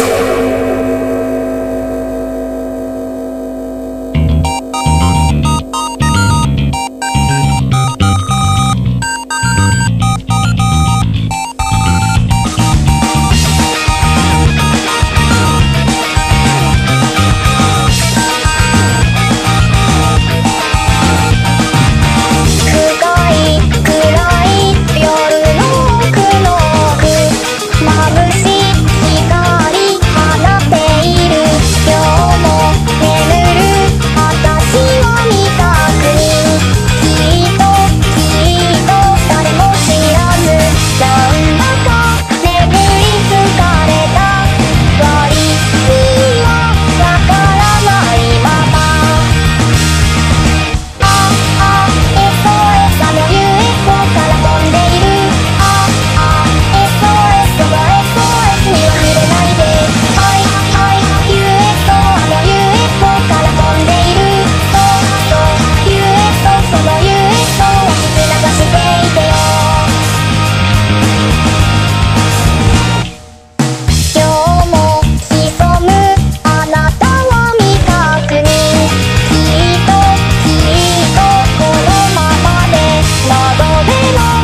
Podcast. の